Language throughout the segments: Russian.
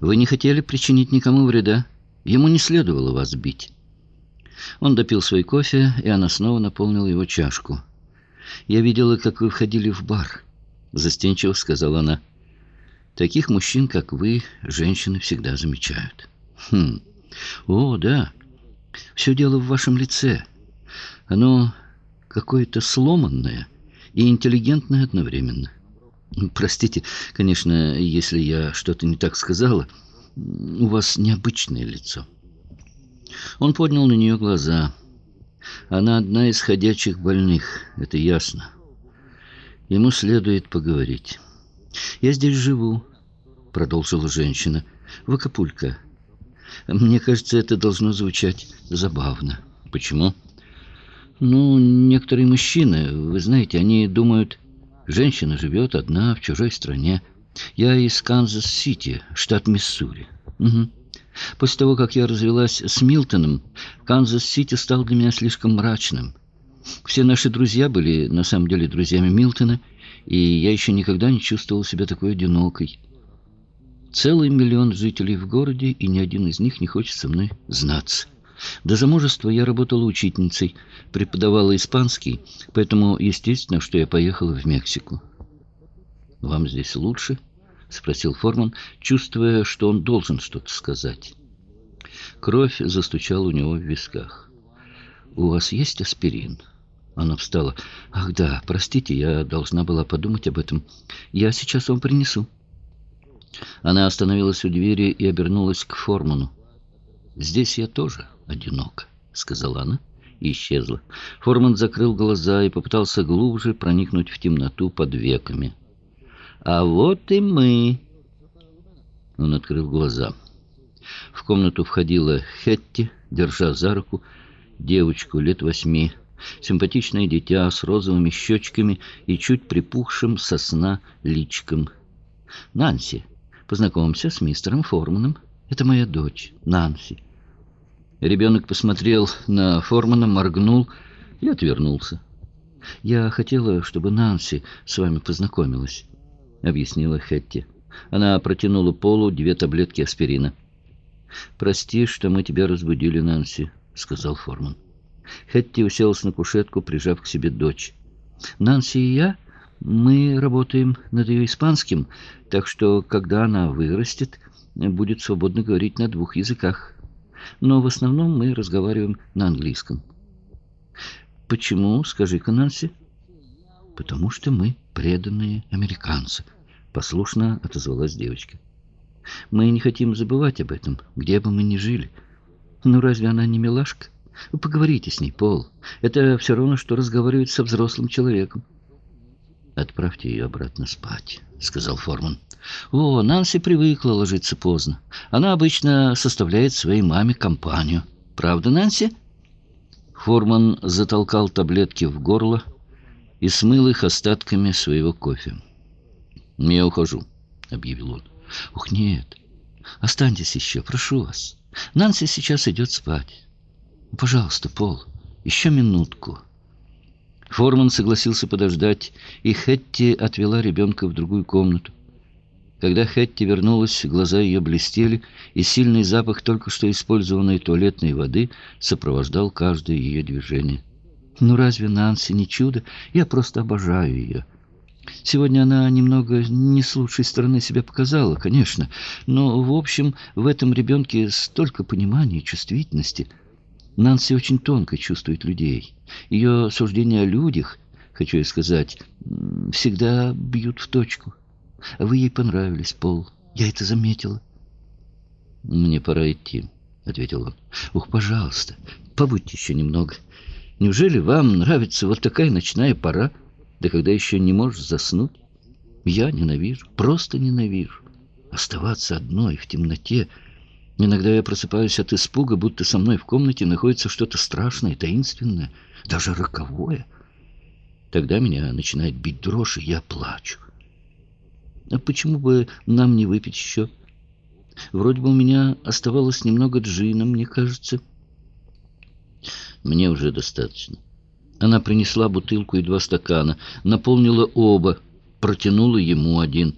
Вы не хотели причинить никому вреда. Ему не следовало вас бить. Он допил свой кофе, и она снова наполнила его чашку. «Я видела, как вы входили в бар», — застенчиво сказала она. «Таких мужчин, как вы, женщины всегда замечают». «Хм, о, да, все дело в вашем лице. Оно какое-то сломанное и интеллигентное одновременно. Простите, конечно, если я что-то не так сказала. У вас необычное лицо». Он поднял на нее глаза. Она одна из ходячих больных, это ясно. Ему следует поговорить. «Я здесь живу», — продолжила женщина, — «в. Мне кажется, это должно звучать забавно». «Почему?» «Ну, некоторые мужчины, вы знаете, они думают, женщина живет одна в чужой стране. Я из Канзас-Сити, штат Миссури». «Угу». После того, как я развелась с Милтоном, Канзас-Сити стал для меня слишком мрачным. Все наши друзья были на самом деле друзьями Милтона, и я еще никогда не чувствовал себя такой одинокой. Целый миллион жителей в городе, и ни один из них не хочет со мной знаться. До замужества я работала учительницей, преподавала испанский, поэтому естественно, что я поехала в Мексику. «Вам здесь лучше?» — спросил Форман, чувствуя, что он должен что-то сказать. Кровь застучала у него в висках. «У вас есть аспирин?» Она встала. «Ах да, простите, я должна была подумать об этом. Я сейчас вам принесу». Она остановилась у двери и обернулась к Форману. «Здесь я тоже одинока», — сказала она и исчезла. Форман закрыл глаза и попытался глубже проникнуть в темноту под веками. «А вот и мы!» Он открыл глаза. В комнату входила Хетти, держа за руку девочку лет восьми, симпатичное дитя с розовыми щечками и чуть припухшим сосна личком. «Нанси, познакомься с мистером Форманом. Это моя дочь, Нанси». Ребенок посмотрел на Формана, моргнул и отвернулся. «Я хотела, чтобы Нанси с вами познакомилась». — объяснила Хетти. Она протянула Полу две таблетки аспирина. «Прости, что мы тебя разбудили, Нанси», — сказал Форман. Хетти уселась на кушетку, прижав к себе дочь. «Нанси и я, мы работаем над ее испанским, так что, когда она вырастет, будет свободно говорить на двух языках. Но в основном мы разговариваем на английском». «Почему, скажи-ка, Нанси?» «Потому что мы преданные американцы», Послушно отозвалась девочка. Мы не хотим забывать об этом, где бы мы ни жили. Ну, разве она не милашка? Поговорите с ней, Пол. Это все равно, что разговаривать со взрослым человеком. «Отправьте ее обратно спать», — сказал Форман. «О, Нанси привыкла ложиться поздно. Она обычно составляет своей маме компанию. Правда, Нанси?» Форман затолкал таблетки в горло и смыл их остатками своего кофе. «Я ухожу», — объявил он. «Ух, нет. Останьтесь еще, прошу вас. Нанси сейчас идет спать. Пожалуйста, Пол, еще минутку». Форман согласился подождать, и Хетти отвела ребенка в другую комнату. Когда Хетти вернулась, глаза ее блестели, и сильный запах только что использованной туалетной воды сопровождал каждое ее движение. «Ну разве Нанси не чудо? Я просто обожаю ее». Сегодня она немного не с лучшей стороны себя показала, конечно, но, в общем, в этом ребенке столько понимания и чувствительности. Нанси очень тонко чувствует людей. Ее суждения о людях, хочу я сказать, всегда бьют в точку. Вы ей понравились, Пол. Я это заметила. «Мне пора идти», — ответил он. «Ух, пожалуйста, побудьте еще немного. Неужели вам нравится вот такая ночная пора?» Да когда еще не можешь заснуть? Я ненавижу, просто ненавижу. Оставаться одной в темноте. Иногда я просыпаюсь от испуга, будто со мной в комнате находится что-то страшное, таинственное, даже роковое. Тогда меня начинает бить дрожь, и я плачу. А почему бы нам не выпить еще? Вроде бы у меня оставалось немного джина, мне кажется. Мне уже достаточно. Она принесла бутылку и два стакана, наполнила оба, протянула ему один.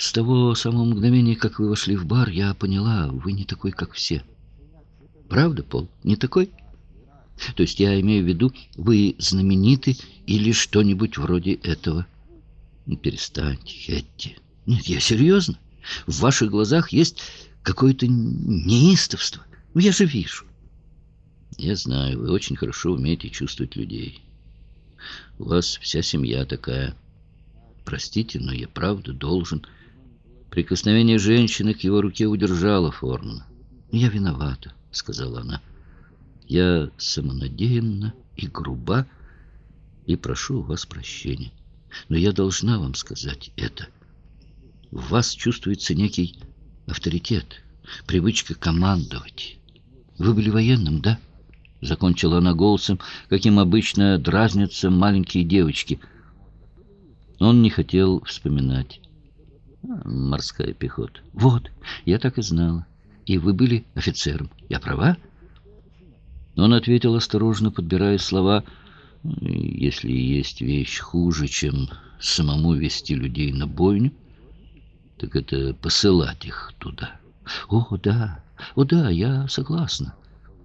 С того самого мгновения, как вы вошли в бар, я поняла, вы не такой, как все. Правда, Пол? Не такой? То есть я имею в виду, вы знаменитый или что-нибудь вроде этого. Ну, перестаньте, Хетти. Нет, я серьезно. В ваших глазах есть какое-то неистовство. Ну, я же вижу. Я знаю, вы очень хорошо умеете чувствовать людей. У вас вся семья такая. Простите, но я правда должен... Прикосновение женщины к его руке удержало Формана. «Я виновата», — сказала она. «Я самонадеянна и груба, и прошу у вас прощения. Но я должна вам сказать это. В вас чувствуется некий авторитет, привычка командовать. Вы были военным, да?» Закончила она голосом, каким обычно дразнятся маленькие девочки. Он не хотел вспоминать. Морская пехота. Вот, я так и знала. И вы были офицером. Я права? Он ответил осторожно, подбирая слова. Если есть вещь хуже, чем самому вести людей на бойню, так это посылать их туда. О, да, о, да, я согласна.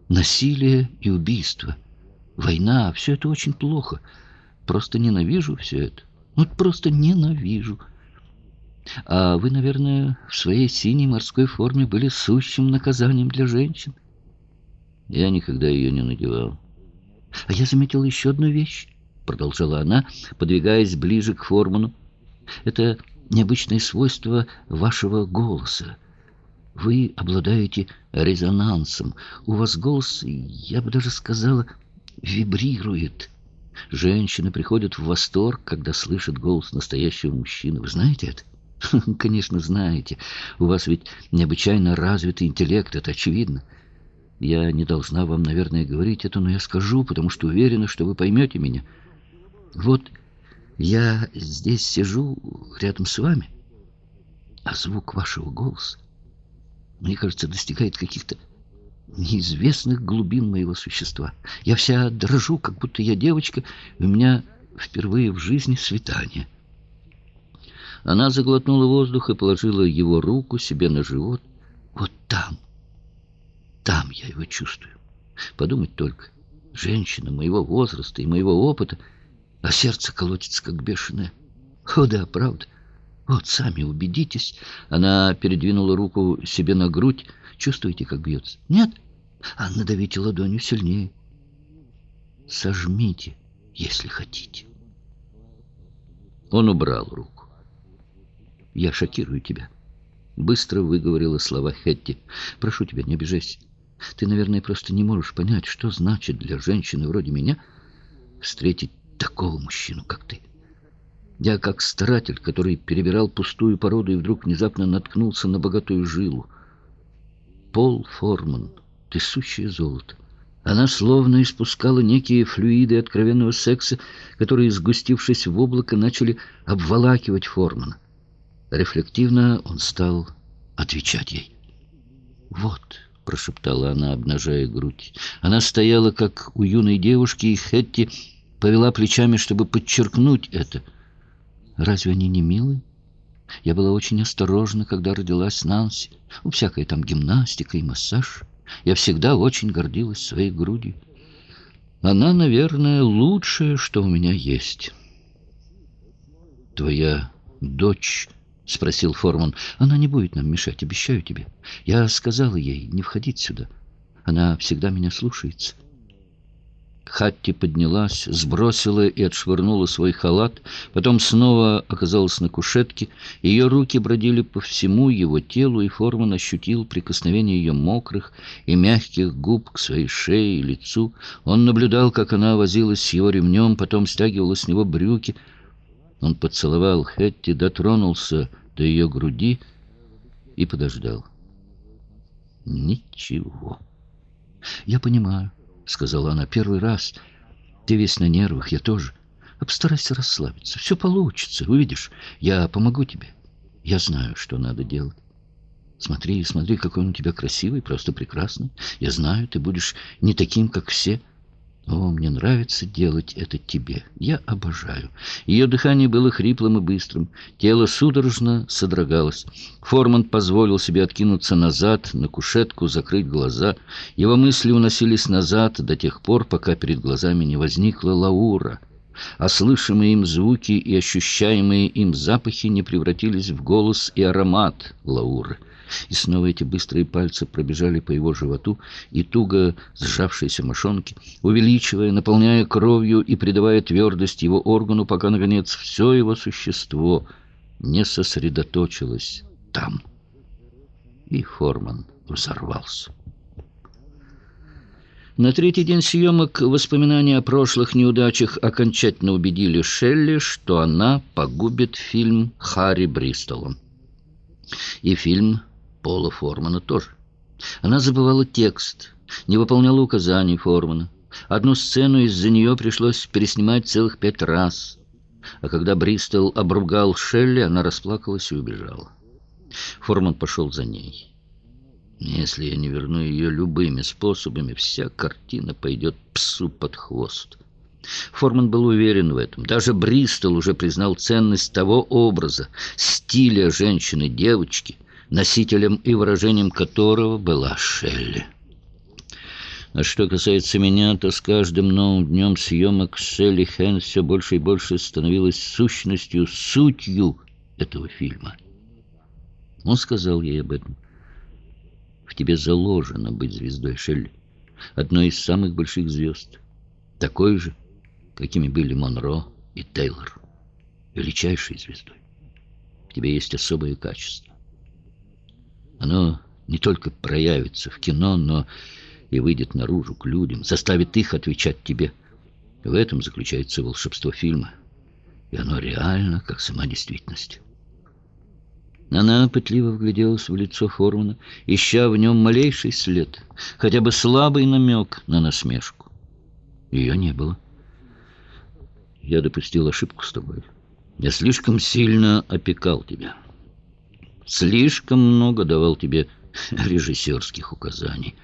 Насилие и убийство, война, все это очень плохо. Просто ненавижу все это. Вот просто ненавижу. А вы, наверное, в своей синей морской форме были сущим наказанием для женщин. Я никогда ее не надевал. А я заметил еще одну вещь, продолжала она, подвигаясь ближе к Форману. Это необычное свойство вашего голоса. Вы обладаете резонансом. У вас голос, я бы даже сказала, вибрирует. Женщины приходят в восторг, когда слышат голос настоящего мужчины. Вы знаете это? Конечно, знаете. У вас ведь необычайно развитый интеллект, это очевидно. Я не должна вам, наверное, говорить это, но я скажу, потому что уверена, что вы поймете меня. Вот я здесь сижу рядом с вами, а звук вашего голоса, мне кажется, достигает каких-то неизвестных глубин моего существа. Я вся дрожу, как будто я девочка, и у меня впервые в жизни свидание. Она заглотнула воздух и положила его руку себе на живот. Вот там, там я его чувствую. Подумать только, женщина моего возраста и моего опыта, а сердце колотится, как бешеное. О да, правда. Вот, сами убедитесь. Она передвинула руку себе на грудь. Чувствуете, как бьется? Нет? А надавите ладонью сильнее. Сожмите, если хотите. Он убрал руку. Я шокирую тебя. Быстро выговорила слова Хетти. Прошу тебя, не обижайся. Ты, наверное, просто не можешь понять, что значит для женщины вроде меня встретить такого мужчину, как ты. Я как старатель, который перебирал пустую породу и вдруг внезапно наткнулся на богатую жилу. Пол Форман, ты сущее золото. Она словно испускала некие флюиды откровенного секса, которые, сгустившись в облако, начали обволакивать Формана. Рефлективно он стал отвечать ей. «Вот», — прошептала она, обнажая грудь. Она стояла, как у юной девушки, и Хетти повела плечами, чтобы подчеркнуть это. «Разве они не милые?» Я была очень осторожна, когда родилась Нанси. У всякой там гимнастика и массаж. Я всегда очень гордилась своей грудью. Она, наверное, лучшее, что у меня есть. Твоя дочь — спросил Форман. «Она не будет нам мешать, обещаю тебе. Я сказала ей не входить сюда. Она всегда меня слушается». Хатти поднялась, сбросила и отшвырнула свой халат, потом снова оказалась на кушетке. Ее руки бродили по всему его телу, и Форман ощутил прикосновение ее мокрых и мягких губ к своей шее и лицу. Он наблюдал, как она возилась с его ремнем, потом стягивала с него брюки — он поцеловал Хетти, дотронулся до ее груди и подождал. Ничего. «Я понимаю», — сказала она первый раз. «Ты весь на нервах, я тоже. Постарайся расслабиться. Все получится, увидишь. Я помогу тебе. Я знаю, что надо делать. Смотри, смотри, какой он у тебя красивый, просто прекрасный. Я знаю, ты будешь не таким, как все. О, мне нравится делать это тебе. Я обожаю. Ее дыхание было хриплым и быстрым. Тело судорожно содрогалось. Форман позволил себе откинуться назад, на кушетку, закрыть глаза. Его мысли уносились назад до тех пор, пока перед глазами не возникла Лаура. А слышимые им звуки и ощущаемые им запахи не превратились в голос и аромат Лауры. И снова эти быстрые пальцы пробежали по его животу и туго сжавшиеся мошонки, увеличивая, наполняя кровью и придавая твердость его органу, пока, наконец, все его существо не сосредоточилось там. И Форман взорвался. На третий день съемок воспоминания о прошлых неудачах окончательно убедили Шелли, что она погубит фильм Харри Бристолом. И фильм Пола Формана тоже. Она забывала текст, не выполняла указаний Формана. Одну сцену из-за нее пришлось переснимать целых пять раз. А когда Бристол обругал Шелли, она расплакалась и убежала. Форман пошел за ней. Если я не верну ее любыми способами, вся картина пойдет псу под хвост. Форман был уверен в этом. Даже Бристол уже признал ценность того образа, стиля женщины-девочки, носителем и выражением которого была Шелли. А что касается меня, то с каждым новым днем съемок Шелли Хэн все больше и больше становилась сущностью, сутью этого фильма. Он сказал ей об этом. В тебе заложено быть звездой, Шелли. Одной из самых больших звезд. Такой же, какими были Монро и Тейлор. Величайшей звездой. В тебе есть особые качества. Оно не только проявится в кино, но и выйдет наружу к людям, заставит их отвечать тебе. В этом заключается волшебство фильма. И оно реально, как сама действительность. Она пытливо вгляделась в лицо Формана, ища в нем малейший след, хотя бы слабый намек на насмешку. Ее не было. Я допустил ошибку с тобой. Я слишком сильно опекал тебя». Слишком много давал тебе режиссерских указаний.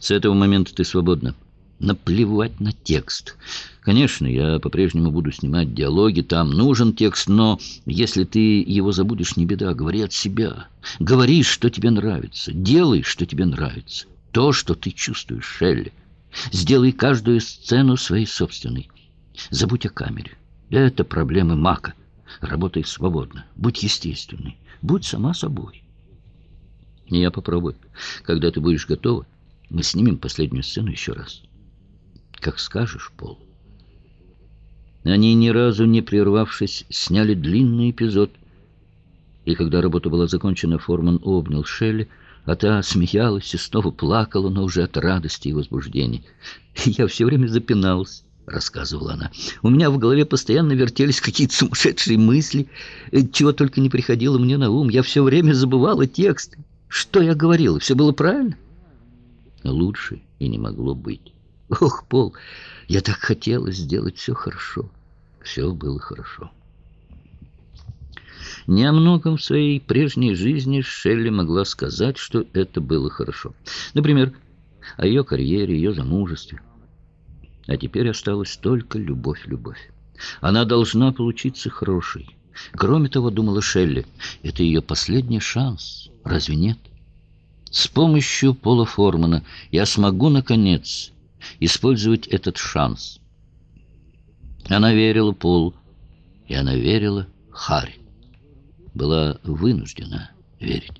С этого момента ты свободна. Наплевать на текст. Конечно, я по-прежнему буду снимать диалоги, там нужен текст, но если ты его забудешь, не беда, говори от себя. Говори, что тебе нравится, делай, что тебе нравится. То, что ты чувствуешь, Шелли. Сделай каждую сцену своей собственной. Забудь о камере. Это проблемы Мака. Работай свободно, будь естественной. Будь сама собой. Я попробую. Когда ты будешь готова, мы снимем последнюю сцену еще раз. Как скажешь, Пол. Они, ни разу не прервавшись, сняли длинный эпизод. И когда работа была закончена, Форман обнял Шелли, а та смеялась и снова плакала, но уже от радости и возбуждения. Я все время запиналась. — рассказывала она. «У меня в голове постоянно вертелись какие-то сумасшедшие мысли, чего только не приходило мне на ум. Я все время забывала текст. Что я говорила? Все было правильно?» «Лучше и не могло быть. Ох, Пол, я так хотела сделать все хорошо. Все было хорошо». Не о многом в своей прежней жизни Шелли могла сказать, что это было хорошо. Например, о ее карьере, ее замужестве. А теперь осталась только любовь-любовь. Она должна получиться хорошей. Кроме того, думала Шелли, это ее последний шанс. Разве нет? С помощью Пола Формана я смогу, наконец, использовать этот шанс. Она верила Полу, и она верила Харри. Была вынуждена верить.